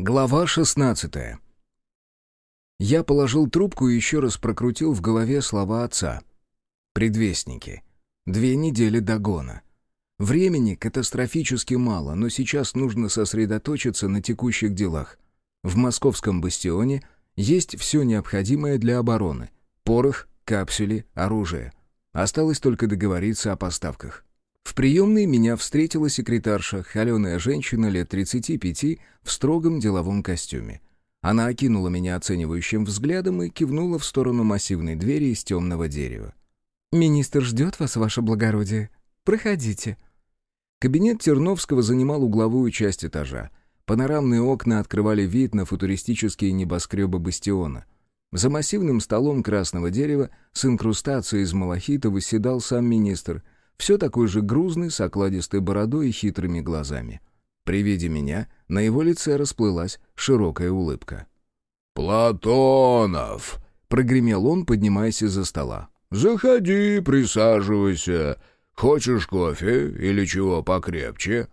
Глава 16 Я положил трубку и еще раз прокрутил в голове слова отца. Предвестники. Две недели до гона. Времени катастрофически мало, но сейчас нужно сосредоточиться на текущих делах. В московском бастионе есть все необходимое для обороны. Порох, капсули, оружие. Осталось только договориться о поставках. В приемной меня встретила секретарша, холеная женщина лет 35 в строгом деловом костюме. Она окинула меня оценивающим взглядом и кивнула в сторону массивной двери из темного дерева. «Министр ждет вас, ваше благородие. Проходите». Кабинет Терновского занимал угловую часть этажа. Панорамные окна открывали вид на футуристические небоскребы бастиона. За массивным столом красного дерева с инкрустацией из малахита восседал сам министр — все такой же грузный, с окладистой бородой и хитрыми глазами. При виде меня на его лице расплылась широкая улыбка. «Платонов!» — прогремел он, поднимаясь из-за стола. «Заходи, присаживайся. Хочешь кофе или чего покрепче?»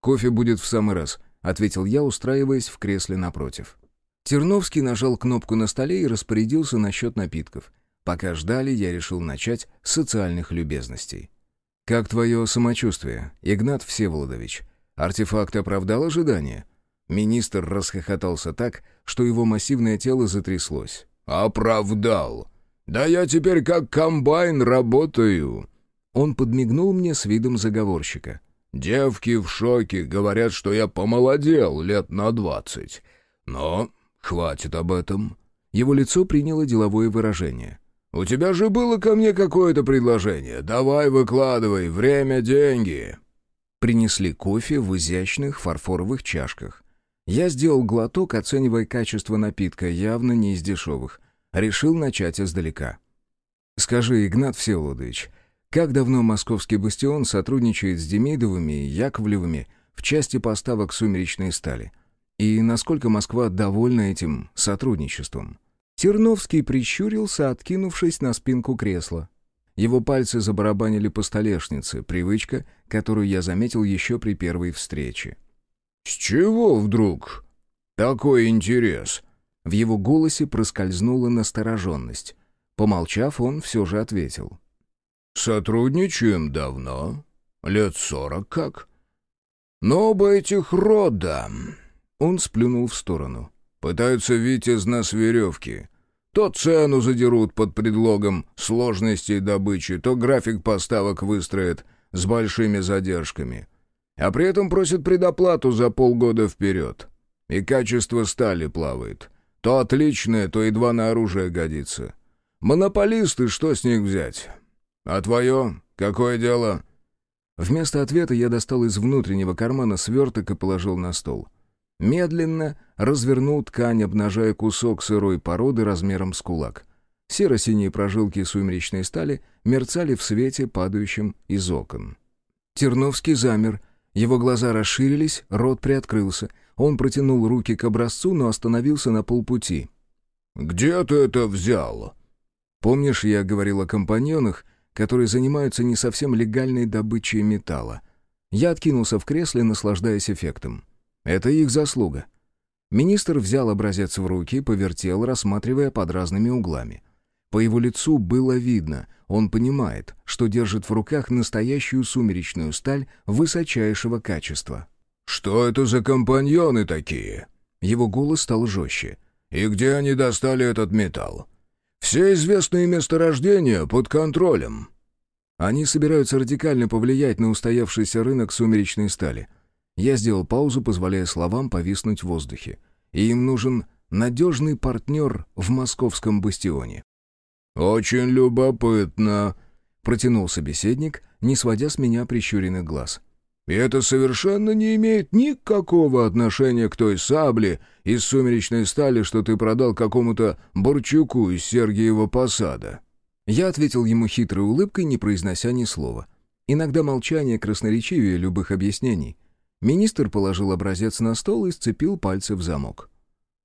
«Кофе будет в самый раз», — ответил я, устраиваясь в кресле напротив. Терновский нажал кнопку на столе и распорядился насчет напитков. Пока ждали, я решил начать с социальных любезностей. «Как твое самочувствие, Игнат Всеволодович? Артефакт оправдал ожидания?» Министр расхохотался так, что его массивное тело затряслось. «Оправдал! Да я теперь как комбайн работаю!» Он подмигнул мне с видом заговорщика. «Девки в шоке, говорят, что я помолодел лет на двадцать. Но хватит об этом». Его лицо приняло деловое выражение. «У тебя же было ко мне какое-то предложение. Давай выкладывай, время — деньги». Принесли кофе в изящных фарфоровых чашках. Я сделал глоток, оценивая качество напитка, явно не из дешевых. Решил начать издалека. «Скажи, Игнат Всеволодович, как давно московский бастион сотрудничает с Демидовыми и Яковлевыми в части поставок сумеречной стали? И насколько Москва довольна этим сотрудничеством?» Терновский прищурился, откинувшись на спинку кресла. Его пальцы забарабанили по столешнице, привычка, которую я заметил еще при первой встрече. «С чего вдруг такой интерес?» В его голосе проскользнула настороженность. Помолчав, он все же ответил. «Сотрудничаем давно. Лет сорок как. Но оба этих рода...» Он сплюнул в сторону. Пытаются вить из нас веревки. То цену задерут под предлогом сложности добычи, то график поставок выстроят с большими задержками. А при этом просят предоплату за полгода вперед. И качество стали плавает. То отличное, то едва на оружие годится. Монополисты, что с них взять? А твое? Какое дело?» Вместо ответа я достал из внутреннего кармана сверток и положил на стол. Медленно развернул ткань, обнажая кусок сырой породы размером с кулак. Серо-синие прожилки сумеречной стали мерцали в свете, падающем из окон. Терновский замер. Его глаза расширились, рот приоткрылся. Он протянул руки к образцу, но остановился на полпути. «Где ты это взял?» «Помнишь, я говорил о компаньонах, которые занимаются не совсем легальной добычей металла?» Я откинулся в кресле, наслаждаясь эффектом. Это их заслуга. Министр взял образец в руки, повертел, рассматривая под разными углами. По его лицу было видно, он понимает, что держит в руках настоящую сумеречную сталь высочайшего качества. «Что это за компаньоны такие?» Его голос стал жестче. «И где они достали этот металл? Все известные месторождения под контролем». Они собираются радикально повлиять на устоявшийся рынок сумеречной стали — я сделал паузу, позволяя словам повиснуть в воздухе. И им нужен надежный партнер в московском бастионе. «Очень любопытно», — протянул собеседник, не сводя с меня прищуренных глаз. «И это совершенно не имеет никакого отношения к той сабле из сумеречной стали, что ты продал какому-то Борчуку из Сергиева посада». Я ответил ему хитрой улыбкой, не произнося ни слова. Иногда молчание красноречивее любых объяснений — Министр положил образец на стол и сцепил пальцы в замок.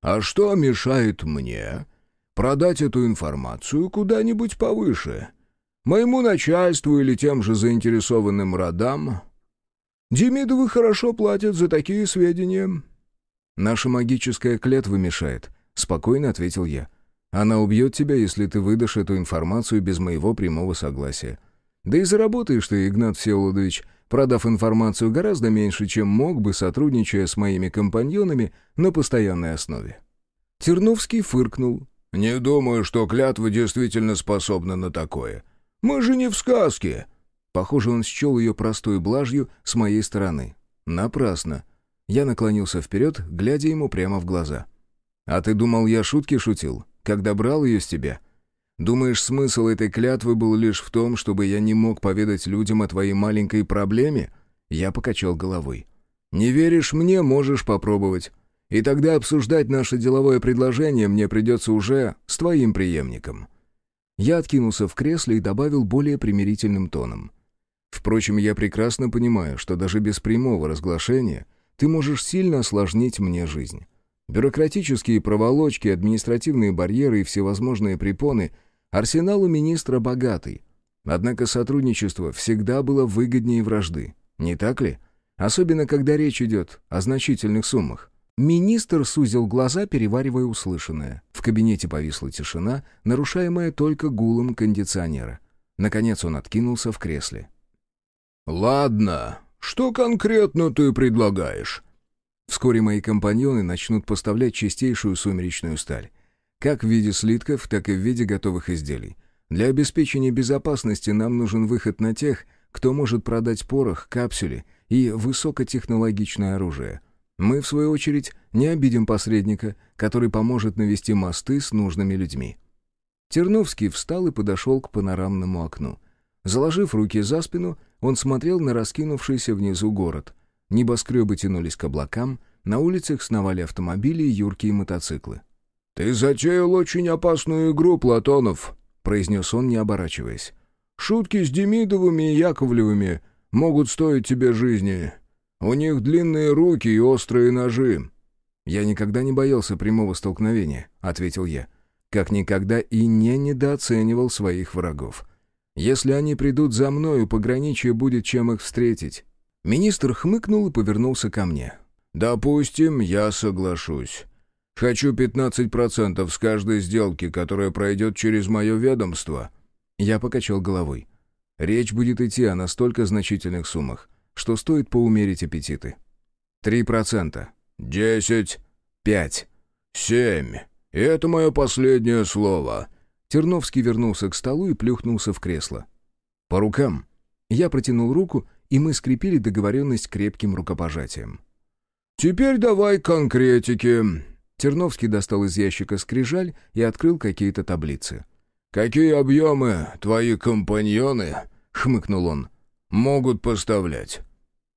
«А что мешает мне продать эту информацию куда-нибудь повыше? Моему начальству или тем же заинтересованным родам? Демидовы хорошо платят за такие сведения». «Наша магическая клятва мешает», — спокойно ответил я. «Она убьет тебя, если ты выдашь эту информацию без моего прямого согласия. Да и заработаешь ты, Игнат Всеволодович, продав информацию гораздо меньше, чем мог бы, сотрудничая с моими компаньонами на постоянной основе». Терновский фыркнул. «Не думаю, что клятва действительно способна на такое. Мы же не в сказке!» Похоже, он счел ее простой блажью с моей стороны. Напрасно. Я наклонился вперед, глядя ему прямо в глаза. «А ты думал, я шутки шутил, когда брал ее с тебя? Думаешь, смысл этой клятвы был лишь в том, чтобы я не мог поведать людям о твоей маленькой проблеме?» Я покачал головой. «Не веришь мне, можешь попробовать. И тогда обсуждать наше деловое предложение мне придется уже с твоим преемником». Я откинулся в кресле и добавил более примирительным тоном. «Впрочем, я прекрасно понимаю, что даже без прямого разглашения ты можешь сильно осложнить мне жизнь. Бюрократические проволочки, административные барьеры и всевозможные препоны — арсенал у министра богатый. Однако сотрудничество всегда было выгоднее вражды, не так ли? Особенно, когда речь идет о значительных суммах. Министр сузил глаза, переваривая услышанное. В кабинете повисла тишина, нарушаемая только гулом кондиционера. Наконец он откинулся в кресле. «Ладно, что конкретно ты предлагаешь?» Вскоре мои компаньоны начнут поставлять чистейшую сумеречную сталь. Как в виде слитков, так и в виде готовых изделий. Для обеспечения безопасности нам нужен выход на тех, кто может продать порох, капсули и высокотехнологичное оружие. Мы, в свою очередь, не обидим посредника, который поможет навести мосты с нужными людьми. Терновский встал и подошел к панорамному окну. Заложив руки за спину, он смотрел на раскинувшийся внизу город — Небоскребы тянулись к облакам, на улицах сновали автомобили и юркие мотоциклы. «Ты затеял очень опасную игру, Платонов», — произнес он, не оборачиваясь. «Шутки с Демидовыми и Яковлевыми могут стоить тебе жизни. У них длинные руки и острые ножи». «Я никогда не боялся прямого столкновения», — ответил я. «Как никогда и не недооценивал своих врагов. Если они придут за мною, пограничье будет чем их встретить. Министр хмыкнул и повернулся ко мне. «Допустим, я соглашусь. Хочу 15% с каждой сделки, которая пройдет через мое ведомство». Я покачал головой. Речь будет идти о настолько значительных суммах, что стоит поумерить аппетиты. «Три процента». «Десять». «Пять». «Семь. И это мое последнее слово». Терновский вернулся к столу и плюхнулся в кресло. «По рукам». Я протянул руку и мы скрепили договоренность крепким рукопожатием. «Теперь давай конкретики». Терновский достал из ящика скрижаль и открыл какие-то таблицы. «Какие объемы твои компаньоны?» — хмыкнул он. «Могут поставлять.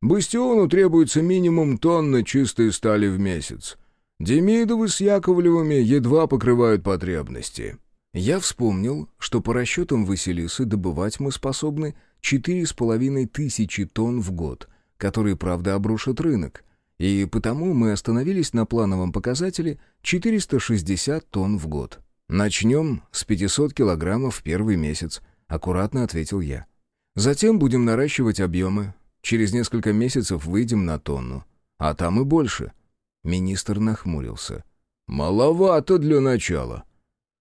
Бастиону требуется минимум тонны чистой стали в месяц. Демидовы с Яковлевыми едва покрывают потребности». Я вспомнил, что по расчетам Василисы добывать мы способны четыре с половиной тысячи тонн в год, которые, правда, обрушат рынок, и потому мы остановились на плановом показателе 460 тонн в год. «Начнем с 500 килограммов в первый месяц», — аккуратно ответил я. «Затем будем наращивать объемы. Через несколько месяцев выйдем на тонну. А там и больше». Министр нахмурился. «Маловато для начала.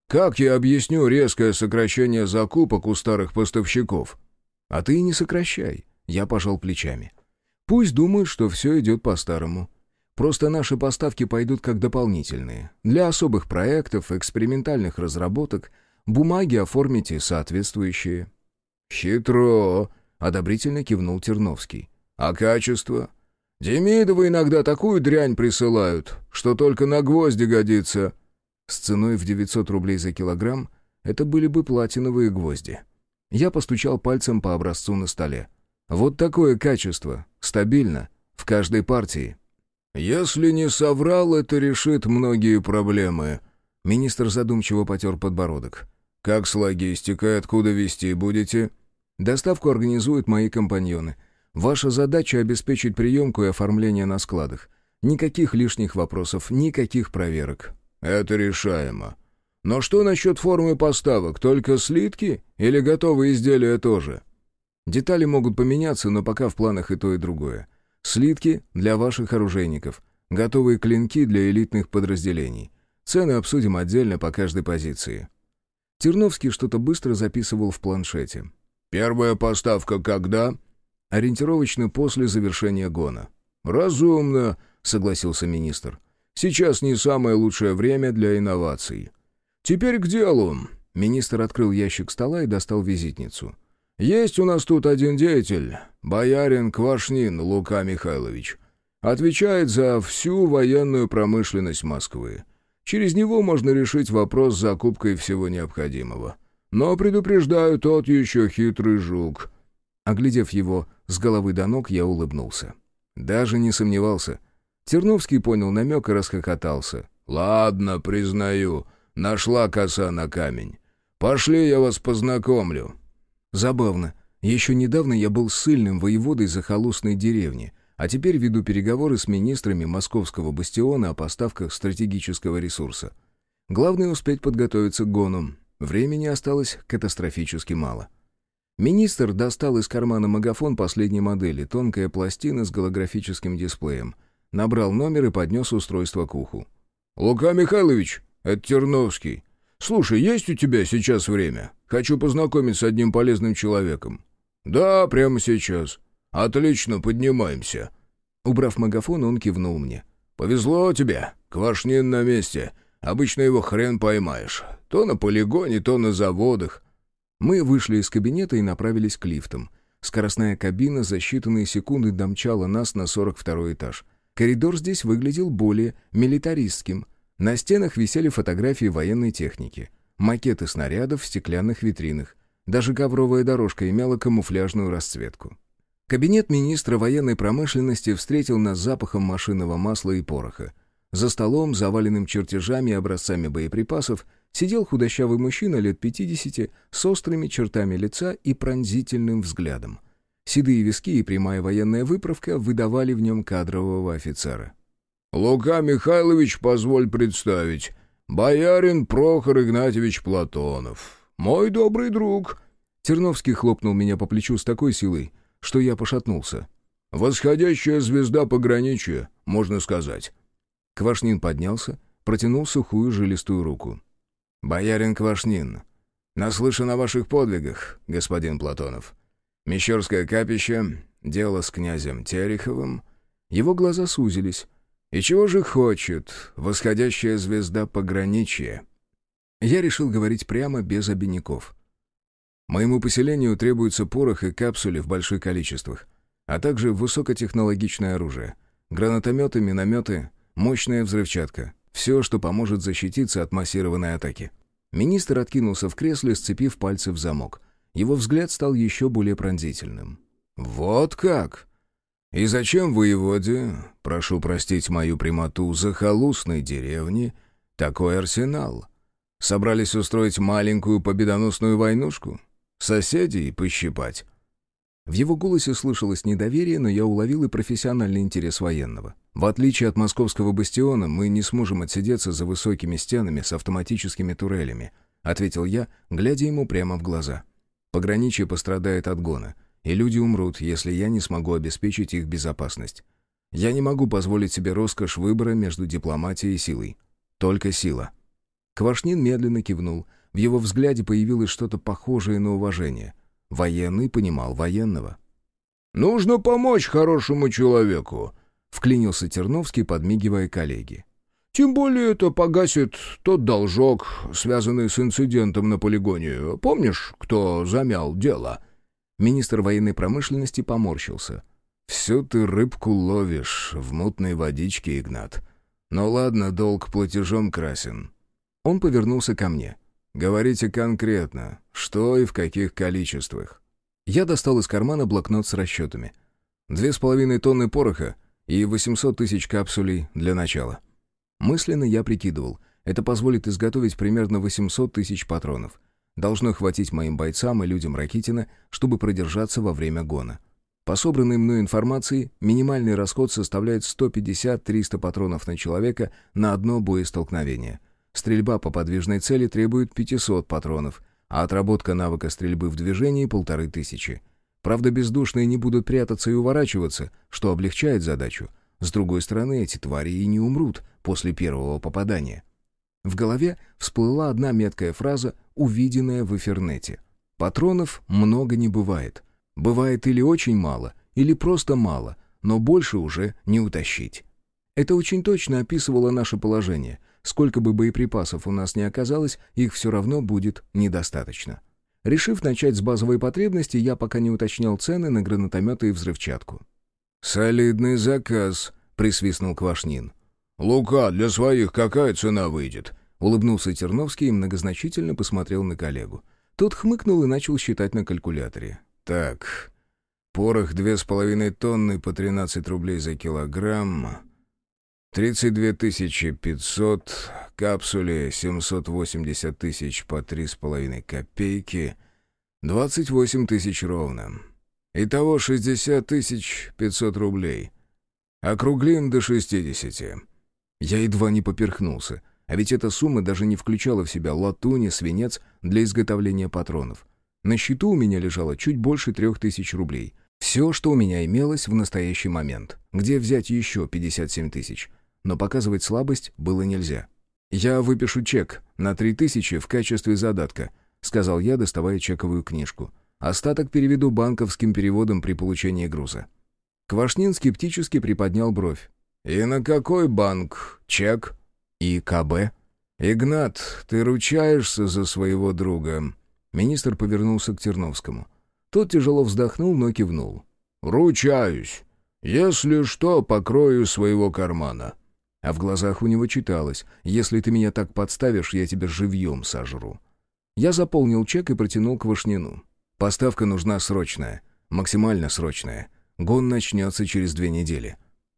Как я объясню резкое сокращение закупок у старых поставщиков?» А ты и не сокращай. Я пожал плечами. Пусть думают, что все идет по-старому. Просто наши поставки пойдут как дополнительные. Для особых проектов, экспериментальных разработок, бумаги оформите соответствующие. «Хитро!» — одобрительно кивнул Терновский. «А качество? Демидовы иногда такую дрянь присылают, что только на гвозди годится». С ценой в 900 рублей за килограмм это были бы платиновые гвозди. Я постучал пальцем по образцу на столе. Вот такое качество. Стабильно. В каждой партии. «Если не соврал, это решит многие проблемы». Министр задумчиво потер подбородок. «Как с логистикой? Откуда везти будете?» «Доставку организуют мои компаньоны. Ваша задача — обеспечить приемку и оформление на складах. Никаких лишних вопросов, никаких проверок». «Это решаемо. Но что насчет формы поставок? Только слитки или готовые изделия тоже? Детали могут поменяться, но пока в планах и то, и другое. Слитки для ваших оружейников. Готовые клинки для элитных подразделений. Цены обсудим отдельно по каждой позиции». Терновский что-то быстро записывал в планшете. «Первая поставка когда?» «Ориентировочно после завершения гона». «Разумно», — согласился министр. «Сейчас не самое лучшее время для инноваций». «Теперь к делу». Министр открыл ящик стола и достал визитницу. «Есть у нас тут один деятель, боярин Квашнин Лука Михайлович. Отвечает за всю военную промышленность Москвы. Через него можно решить вопрос с закупкой всего необходимого. Но, предупреждаю, тот еще хитрый жук». Оглядев его с головы до ног, я улыбнулся. Даже не сомневался. Терновский понял намек и расхохотался. «Ладно, признаю, нашла коса на камень. Пошли, я вас познакомлю». Забавно. Еще недавно я был сильным воеводой захолустной деревни, а теперь веду переговоры с министрами московского бастиона о поставках стратегического ресурса. Главное успеть подготовиться к гону. Времени осталось катастрофически мало. Министр достал из кармана магафон последней модели, тонкая пластина с голографическим дисплеем. Набрал номер и поднес устройство к уху. «Лука Михайлович, это Терновский. Слушай, есть у тебя сейчас время? Хочу познакомиться с одним полезным человеком». «Да, прямо сейчас. Отлично, поднимаемся». Убрав магафон, он кивнул мне. «Повезло тебе. Квашнин на месте. Обычно его хрен поймаешь. То на полигоне, то на заводах. Мы вышли из кабинета и направились к лифтам. Скоростная кабина за считанные секунды домчала нас на 42 этаж. Коридор здесь выглядел более милитаристским. На стенах висели фотографии военной техники, макеты снарядов в стеклянных витринах. Даже ковровая дорожка имела камуфляжную расцветку. Кабинет министра военной промышленности встретил нас запахом машинного масла и пороха. За столом, заваленным чертежами и образцами боеприпасов, сидел худощавый мужчина лет 50 с острыми чертами лица и пронзительным взглядом. Седые виски и прямая военная выправка выдавали в нем кадрового офицера. «Лука Михайлович, позволь представить, боярин Прохор Игнатьевич Платонов, мой добрый друг». Терновский хлопнул меня по плечу с такой силой, что я пошатнулся. «Восходящая звезда пограничья, можно сказать». Квашнин поднялся, протянул сухую жилистую руку. «Боярин Квашнин, наслышан о ваших подвигах, господин Платонов. Мещерское капище, дело с князем Тереховым». Его глаза сузились. «И чего же хочет восходящая звезда пограничья?» Я решил говорить прямо, без обиняков. Моему поселению требуется порох и капсули в больших количествах, а также высокотехнологичное оружие. Гранатометы, минометы, мощная взрывчатка. Все, что поможет защититься от массированной атаки. Министр откинулся в кресле, сцепив пальцы в замок. Его взгляд стал еще более пронзительным. «Вот как? И зачем воеводе, прошу простить мою прямоту, захолустной деревни, такой арсенал? Собрались устроить маленькую победоносную войнушку? Соседей пощипать?» В его голосе слышалось недоверие, но я уловил и профессиональный интерес военного. В отличие от московского бастиона, мы не сможем отсидеться за высокими стенами с автоматическими турелями, ответил я, глядя ему прямо в глаза. Пограничье пострадает от гона, и люди умрут, если я не смогу обеспечить их безопасность. Я не могу позволить себе роскошь выбора между дипломатией и силой. Только сила. Квашнин медленно кивнул. В его взгляде появилось что-то похожее на уважение — Военный понимал военного. «Нужно помочь хорошему человеку», — вклинился Терновский, подмигивая коллеге. «Тем более это погасит тот должок, связанный с инцидентом на полигоне. Помнишь, кто замял дело?» Министр военной промышленности поморщился. «Всю ты рыбку ловишь в мутной водичке, Игнат. Ну ладно, долг платежом красен». Он повернулся ко мне. «Говорите конкретно, что и в каких количествах?» Я достал из кармана блокнот с расчетами. Две с половиной тонны пороха и 800 тысяч капсулей для начала. Мысленно я прикидывал, это позволит изготовить примерно 800 тысяч патронов. Должно хватить моим бойцам и людям Ракитина, чтобы продержаться во время гона. По собранной мной информации, минимальный расход составляет 150-300 патронов на человека на одно боестолкновение. Стрельба по подвижной цели требует 500 патронов, а отработка навыка стрельбы в движении — полторы тысячи. Правда, бездушные не будут прятаться и уворачиваться, что облегчает задачу. С другой стороны, эти твари и не умрут после первого попадания. В голове всплыла одна меткая фраза, увиденная в эфирнете. Патронов много не бывает. Бывает или очень мало, или просто мало, но больше уже не утащить. Это очень точно описывало наше положение. Сколько бы боеприпасов у нас ни оказалось, их все равно будет недостаточно. Решив начать с базовой потребности, я пока не уточнял цены на гранатометы и взрывчатку. «Солидный заказ», — присвистнул Квашнин. «Лука, для своих какая цена выйдет?» Улыбнулся Терновский и многозначительно посмотрел на коллегу. Тот хмыкнул и начал считать на калькуляторе. «Так, порох две с половиной тонны по тринадцать рублей за килограмм, тридцать две тысячи пятьсот, капсуле семьсот восемьдесят тысяч по три с половиной копейки, двадцать восемь тысяч ровно. Итого шестьдесят тысяч пятьсот рублей. Округлим до шестидесяти». Я едва не поперхнулся, а ведь эта сумма даже не включала в себя латунь и свинец для изготовления патронов. На счету у меня лежало чуть больше трех тысяч рублей. Все, что у меня имелось в настоящий момент. Где взять еще 57 тысяч? Но показывать слабость было нельзя. «Я выпишу чек на три тысячи в качестве задатка», — сказал я, доставая чековую книжку. «Остаток переведу банковским переводом при получении груза». Квашнин скептически приподнял бровь. «И на какой банк? Чек?» «И КБ?» «Игнат, ты ручаешься за своего друга?» Министр повернулся к Терновскому. Тот тяжело вздохнул, но кивнул. «Ручаюсь. Если что, покрою своего кармана». А в глазах у него читалось «Если ты меня так подставишь, я тебя живьем сожру». Я заполнил чек и протянул к Вашнину. «Поставка нужна срочная. Максимально срочная. Гон начнется через две недели».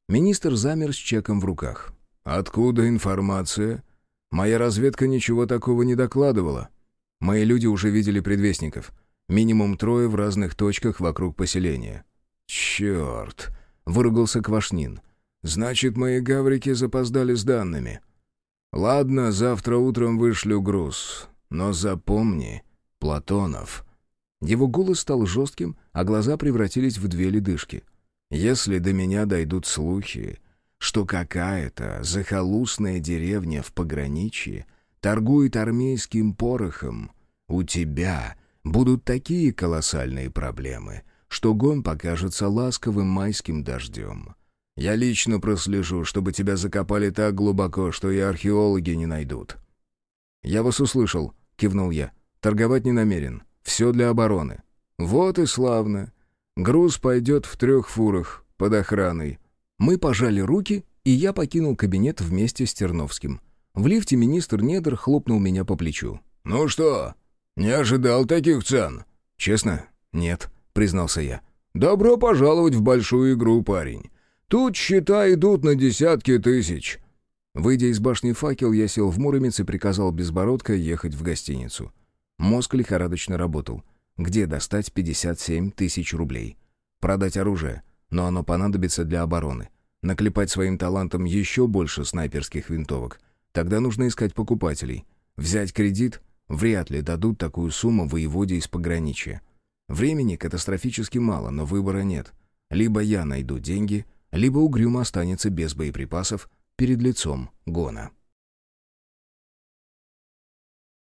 Министр замер с чеком в руках. «Откуда информация? Моя разведка ничего такого не докладывала». «Мои люди уже видели предвестников. Минимум трое в разных точках вокруг поселения». «Черт!» — выругался Квашнин. «Значит, мои гаврики запоздали с данными. Ладно, завтра утром вышлю груз. Но запомни, Платонов...» Его голос стал жестким, а глаза превратились в две ледышки — если до меня дойдут слухи, что какая-то захолустная деревня в пограничье торгует армейским порохом, у тебя будут такие колоссальные проблемы, что гон покажется ласковым майским дождем. Я лично прослежу, чтобы тебя закопали так глубоко, что и археологи не найдут». «Я вас услышал», — кивнул я. «Торговать не намерен. Все для обороны». «Вот и славно. Груз пойдет в трех фурах, под охраной». Мы пожали руки, и я покинул кабинет вместе с Терновским. В лифте министр недр хлопнул меня по плечу. «Ну что, не ожидал таких цен?» «Честно? Нет», — признался я. «Добро пожаловать в большую игру, парень. Тут счета идут на десятки тысяч». Выйдя из башни факел, я сел в Муромец и приказал Безбородко ехать в гостиницу. Мозг лихорадочно работал — где достать 57 тысяч рублей? Продать оружие, но оно понадобится для обороны. Наклепать своим талантом еще больше снайперских винтовок. Тогда нужно искать покупателей. Взять кредит вряд ли дадут такую сумму воеводе из пограничья. Времени катастрофически мало, но выбора нет. Либо я найду деньги, либо Угрюм останется без боеприпасов перед лицом Гона.